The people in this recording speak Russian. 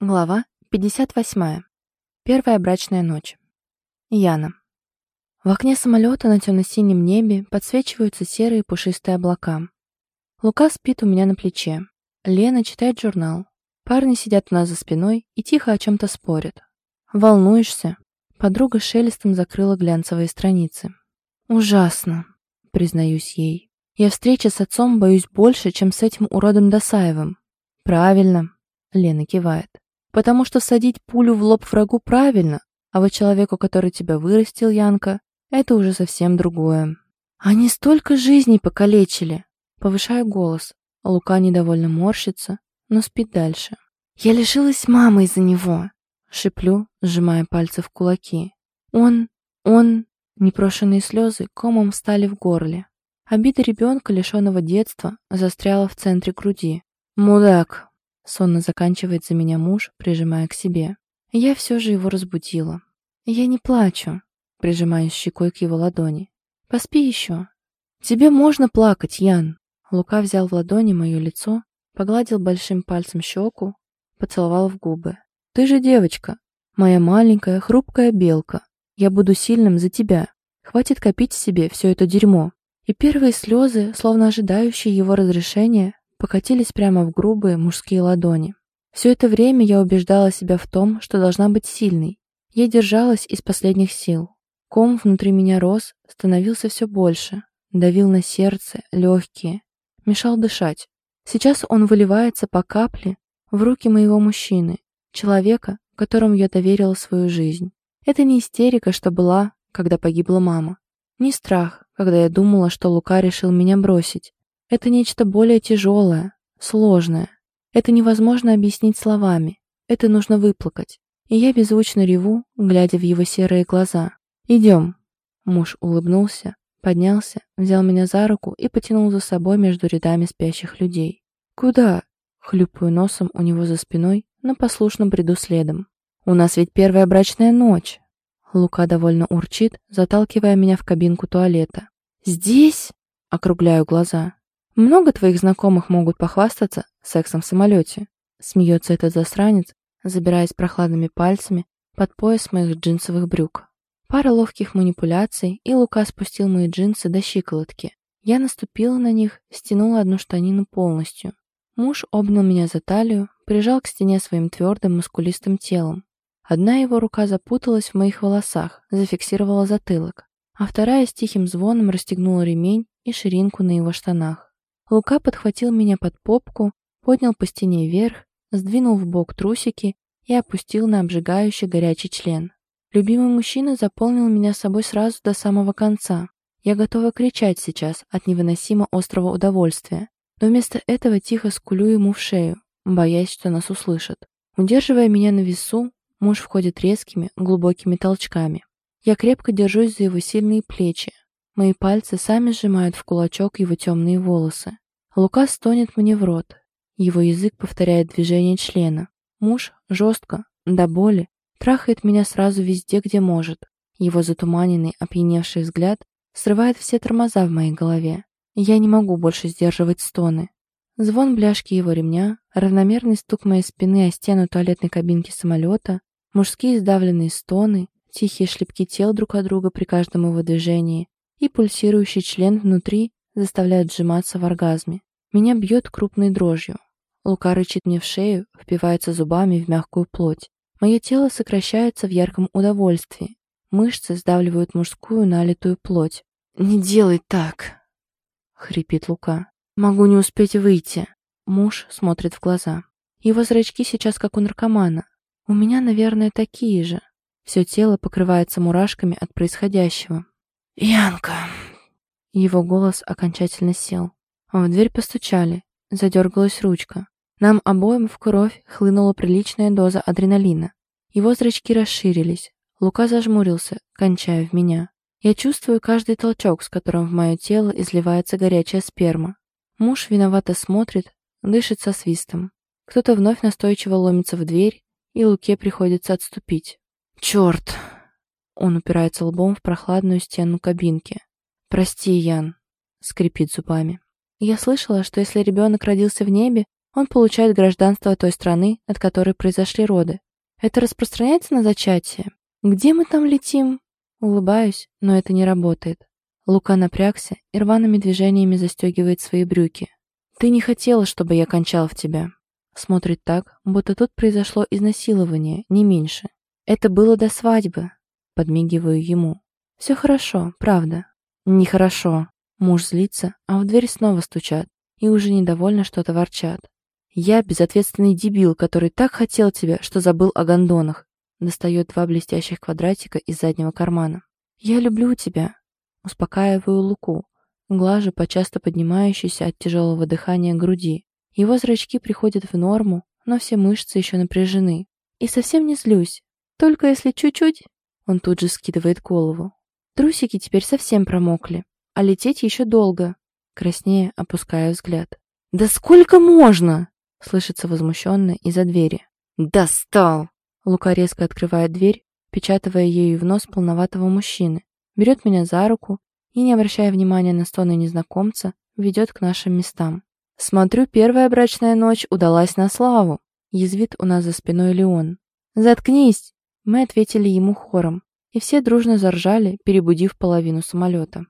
Глава 58. Первая брачная ночь. Яна. В окне самолета на темно-синем небе подсвечиваются серые пушистые облака. Лука спит у меня на плече. Лена читает журнал. Парни сидят у нас за спиной и тихо о чем-то спорят. «Волнуешься?» Подруга шелестом закрыла глянцевые страницы. «Ужасно», признаюсь ей. «Я встречи с отцом боюсь больше, чем с этим уродом Досаевым». «Правильно», — Лена кивает. Потому что всадить пулю в лоб врагу правильно, а вот человеку, который тебя вырастил, Янка, это уже совсем другое. Они столько жизней покалечили. Повышаю голос. Лука недовольно морщится, но спит дальше. Я лишилась мамы из-за него. Шиплю, сжимая пальцы в кулаки. Он... он... Непрошенные слезы комом стали в горле. Обида ребенка, лишенного детства, застряла в центре груди. «Мудак!» Сонно заканчивает за меня муж, прижимая к себе. Я все же его разбудила. Я не плачу, прижимаясь щекой к его ладони. Поспи еще. Тебе можно плакать, Ян. Лука взял в ладони мое лицо, погладил большим пальцем щеку, поцеловал в губы. Ты же девочка, моя маленькая хрупкая белка. Я буду сильным за тебя. Хватит копить себе все это дерьмо. И первые слезы, словно ожидающие его разрешения, покатились прямо в грубые мужские ладони. Все это время я убеждала себя в том, что должна быть сильной. Я держалась из последних сил. Ком внутри меня рос, становился все больше, давил на сердце, легкие, мешал дышать. Сейчас он выливается по капле в руки моего мужчины, человека, которому я доверила свою жизнь. Это не истерика, что была, когда погибла мама. Не страх, когда я думала, что Лука решил меня бросить. Это нечто более тяжелое, сложное. Это невозможно объяснить словами. Это нужно выплакать. И я беззвучно реву, глядя в его серые глаза. «Идем». Муж улыбнулся, поднялся, взял меня за руку и потянул за собой между рядами спящих людей. «Куда?» Хлюпаю носом у него за спиной, но послушно бреду следом. «У нас ведь первая брачная ночь!» Лука довольно урчит, заталкивая меня в кабинку туалета. «Здесь?» — округляю глаза. Много твоих знакомых могут похвастаться сексом в самолете. Смеется этот засранец, забираясь прохладными пальцами под пояс моих джинсовых брюк. Пара ловких манипуляций, и Лука спустил мои джинсы до щиколотки. Я наступила на них, стянула одну штанину полностью. Муж обнял меня за талию, прижал к стене своим твердым, мускулистым телом. Одна его рука запуталась в моих волосах, зафиксировала затылок, а вторая с тихим звоном расстегнула ремень и ширинку на его штанах. Лука подхватил меня под попку, поднял по стене вверх, сдвинул в бок трусики и опустил на обжигающий горячий член. Любимый мужчина заполнил меня собой сразу до самого конца. Я готова кричать сейчас от невыносимо острого удовольствия, но вместо этого тихо скулю ему в шею, боясь, что нас услышат. Удерживая меня на весу, муж входит резкими, глубокими толчками. Я крепко держусь за его сильные плечи, Мои пальцы сами сжимают в кулачок его темные волосы. Лука стонет мне в рот. Его язык повторяет движение члена. Муж жестко, до боли, трахает меня сразу везде, где может. Его затуманенный, опьяневший взгляд срывает все тормоза в моей голове. Я не могу больше сдерживать стоны. Звон бляшки его ремня, равномерный стук моей спины о стену туалетной кабинки самолета, мужские сдавленные стоны, тихие шлепки тел друг от друга при каждом его движении, и пульсирующий член внутри заставляет сжиматься в оргазме. Меня бьет крупной дрожью. Лука рычит мне в шею, впивается зубами в мягкую плоть. Мое тело сокращается в ярком удовольствии. Мышцы сдавливают мужскую налитую плоть. «Не делай так!» — хрипит Лука. «Могу не успеть выйти!» Муж смотрит в глаза. Его зрачки сейчас как у наркомана. У меня, наверное, такие же. Все тело покрывается мурашками от происходящего. «Янка!» Его голос окончательно сел. В дверь постучали. Задергалась ручка. Нам обоим в кровь хлынула приличная доза адреналина. Его зрачки расширились. Лука зажмурился, кончая в меня. Я чувствую каждый толчок, с которым в мое тело изливается горячая сперма. Муж виновато смотрит, дышит со свистом. Кто-то вновь настойчиво ломится в дверь, и Луке приходится отступить. «Черт!» Он упирается лбом в прохладную стену кабинки. «Прости, Ян», — скрипит зубами. «Я слышала, что если ребенок родился в небе, Он получает гражданство той страны, от которой произошли роды. Это распространяется на зачатие? Где мы там летим? Улыбаюсь, но это не работает. Лука напрягся и рваными движениями застегивает свои брюки. «Ты не хотела, чтобы я кончал в тебя». Смотрит так, будто тут произошло изнасилование, не меньше. «Это было до свадьбы», — подмигиваю ему. «Все хорошо, правда». «Нехорошо». Муж злится, а в дверь снова стучат и уже недовольно что-то ворчат. «Я безответственный дебил, который так хотел тебя, что забыл о гондонах», достает два блестящих квадратика из заднего кармана. «Я люблю тебя», успокаиваю Луку, глажу по часто поднимающейся от тяжелого дыхания груди. Его зрачки приходят в норму, но все мышцы еще напряжены. И совсем не злюсь. Только если чуть-чуть... Он тут же скидывает голову. Трусики теперь совсем промокли, а лететь еще долго. Краснее опуская взгляд. «Да сколько можно?» Слышится возмущенно из-за двери. «Достал!» Лука резко открывает дверь, печатывая ею в нос полноватого мужчины, берет меня за руку и, не обращая внимания на стоны незнакомца, ведет к нашим местам. «Смотрю, первая брачная ночь удалась на славу», — язвит у нас за спиной Леон. «Заткнись!» Мы ответили ему хором, и все дружно заржали, перебудив половину самолета.